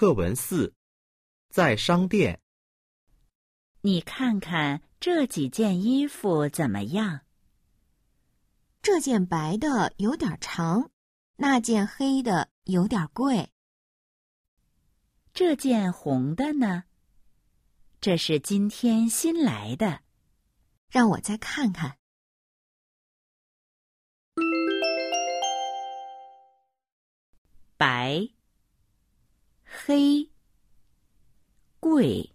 课文四，在商店。你看看这几件衣服怎么样？这件白的有点长，那件黑的有点贵。这件红的呢？这是今天新来的。让我再看看。白、黑、贵。